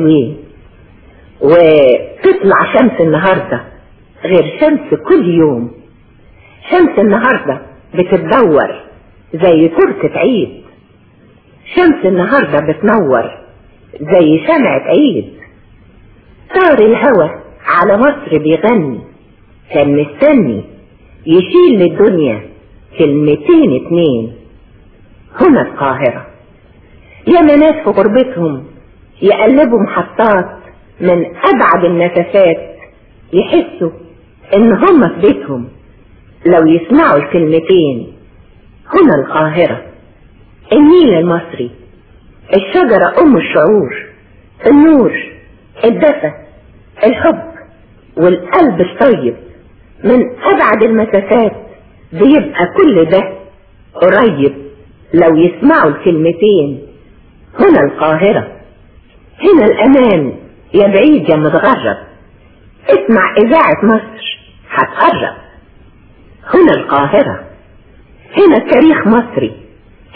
حلوين وتطلع شمس النهاردة غير شمس كل يوم. شمس النهاردة بتتدور زي تركة عيد. شمس النهاردة بتنور زي شمعة عيد. طار الهوى على مصر بيغني. كان مستني يشيل للدنيا كلمتين اتنين. هنا القاهرة. يا ناس في غربتهم يقلبوا محطات من أبعد المسافات يحسوا إن هم في بيتهم. لو يسمعوا الكلمتين هنا القاهرة. النيل المصري الشجرة أم الشعور النور الدفى الحب والقلب الطيب. من أبعد المسافات بيبقى كل ده قريب. لو يسمعوا الكلمتين هنا القاهرة. هنا الأمان يا بعيد يا متغرب. اسمع إذاعة مصر. هتقرب هنا القاهرة. هنا التاريخ مصري.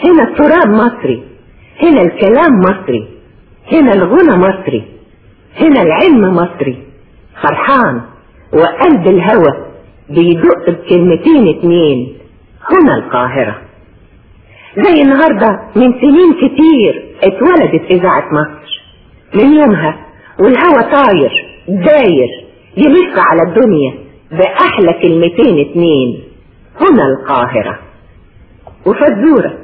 هنا التراب مصري. هنا الكلام مصري. هنا الغنى مصري. هنا العلم مصري. فرحان. وقلب الهوى بيدق بكلمتين اتنين. هنا القاهرة. زي النهاردة من سنين كتير اتولدت إذاعة مصر. من يومها والهوى طاير داير يلف على الدنيا بأحلى كلمتين اتنين. هنا القاهرة. وفزورة.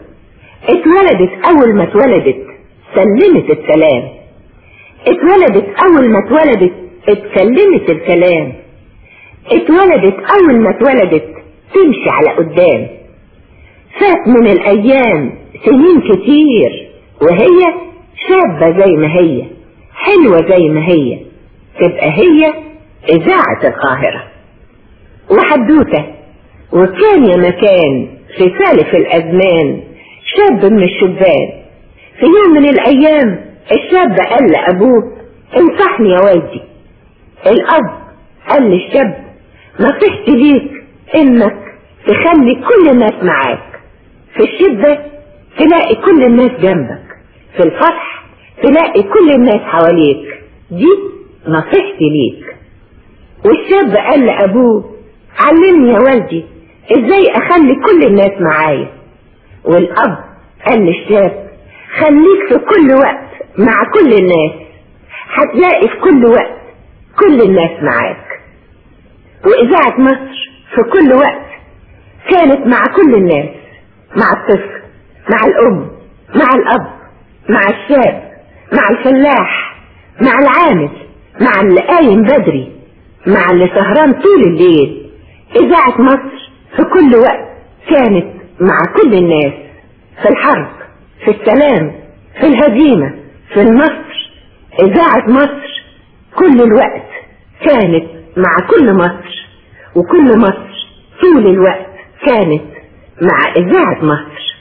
اتولدت أول ما اتولدت سلمت السلام. اتولدت أول ما اتولدت اتكلمت الكلام. اتولدت أول ما اتولدت تمشي على قدام. فات من الأيام سنين كتير وهي شابة زي ما هي حلوة زي ما هي تبقى هي إذاعة القاهرة. وحدوتة. وكان يا مكان في سالف الأزمان شاب من الشبان. في يوم من الأيام الشاب قال لأبوه انصحني يا والدي. الأب قال للشاب نصيحتي ليك إنك تخلي كل الناس معاك. في الشدة تلاقي كل الناس جنبك. في الفرح تلاقي كل الناس حواليك. دي نصيحتي ليك. والشاب قال لأبوه علمني يا والدي إزاي أخلي كل الناس معايا. والأب قال للشاب خليك في كل وقت مع كل الناس. هتلاقي في كل وقت كل الناس معاك. وإذاعة مصر في كل وقت كانت مع كل الناس مع الطفل مع الأم مع الأب مع الشاب. مع الفلاح مع العامل مع اللي قايم بدري مع اللي سهران طول الليل. إذاعة مصر في كل وقت كانت مع كل الناس في الحرب في السلام في الهزيمة في النصر. إذاعة مصر كل الوقت كانت مع كل مصر وكل مصر طول الوقت كانت مع إذاعة مصر.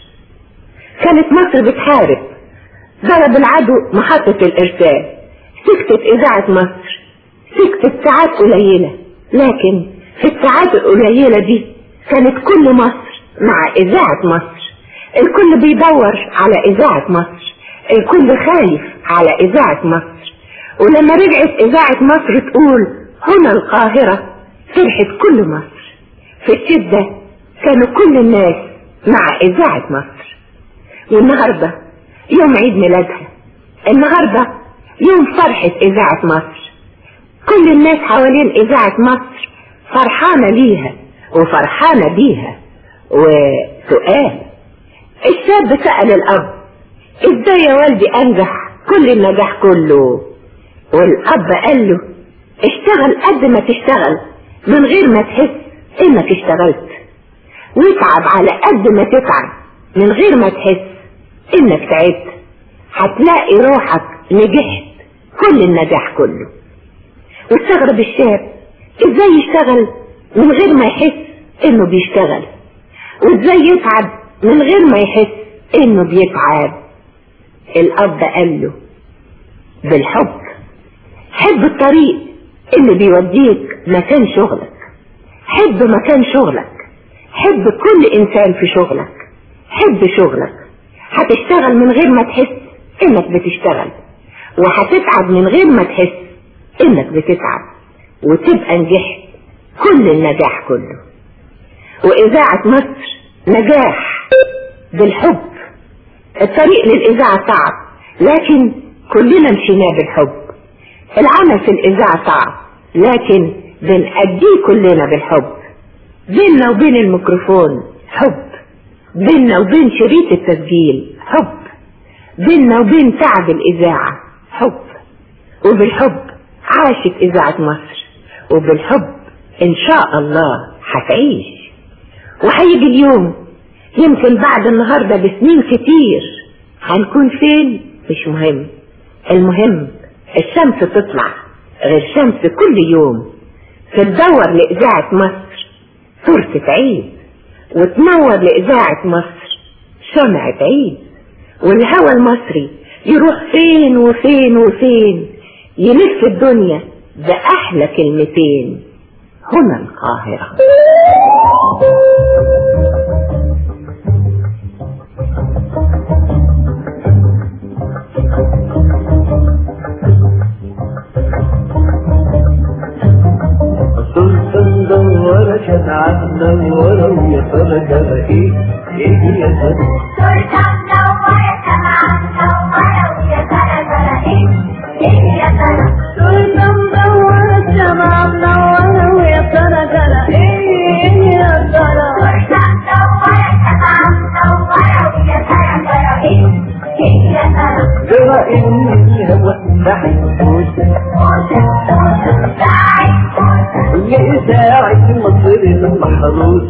كانت مصر بتحارب ضرب العدو محطة الإرسال. سكتت إذاعة مصر. سكتت ساعات قليلة. لكن في الساعات القليلة دي كانت كل مصر مع إذاعة مصر. الكل بيدور على إذاعة مصر. الكل خايف على إذاعة مصر. ولما رجعت إذاعة مصر تقول هنا القاهرة فرحت كل مصر. في الشدة كانوا كل الناس مع إذاعة مصر. والنهاردة يوم عيد ميلادها. النهاردة يوم فرحة إذاعة مصر. كل الناس حوالين إذاعة مصر فرحانة ليها وفرحانة بيها وسؤال. الشاب سأل الأب إزاي يا والدي أنجح كل النجاح كله؟ والأب قال له اشتغل قد ما تشتغل من غير ما تحس إنك اشتغلت. واتعب على قد ما تتعب من غير ما تحس إنك تعبت. هتلاقي روحك نجحت. كل النجاح كله. واستغرب الشاب. إزاي يشتغل من غير ما يحس إنه بيشتغل؟ وإزاي يتعب من غير ما يحس إنه بيتعب؟ الأب قال له بالحب. حب الطريق اللي بيوديك مكان شغلك. حب مكان شغلك. حب كل إنسان في شغلك. حب شغلك. هتشتغل من غير ما تحس إنك بتشتغل. وهتتعب من غير ما تحس إنك بتتعب. وتبقى نجحت كل النجاح كله. وإذاعة مصر نجاح بالحب. الطريق للإذاعة صعب لكن كلنا مشيناه بالحب. العمل في الإذاعة صعب لكن بنأديه كلنا بالحب. بيننا وبين الميكروفون حب. بيننا وبين شريط التسجيل حب. بيننا وبين تعب الإذاعة حب. وبالحب عاشت إذاعة مصر. وبالحب إن شاء الله هتعيش وهيجي اليوم يمكن بعد النهاردة بسنين كتير هنكون فين؟ مش مهم. المهم الشمس تطلع غير شمس كل يوم. تدور لإذاعة مصر صورة عيد وتنور لإذاعة مصر. شمعة عيد والهوى المصري يروح فين وفين وفين. يلف الدنيا بأحلى كلمتين. هنا القاهرة. صرت مدورة كانت عالدورة ويا ترى كده إيه إيه يا ترى صورة مدورة شمعة منورة ويا ترى ترى إيه يا ترى ترى ان الهوى محبوسة لإذاعة مصر المحروسة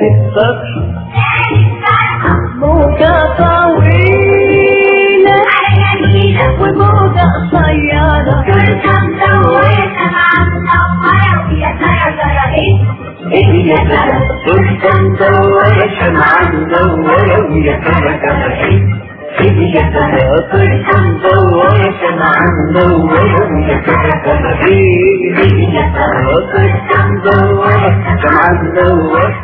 كانت صبحة موجة طويلة وموجة قصيرة يا ترى صرت مدورة شمعة مدورة ويا ترى كده إيه إيه يا ترى صرت مدورة شمعة مدورة ويا ترى كده إيه إيه يا ترى صرت مدورة شمعة مدورة يا ترى كده إيه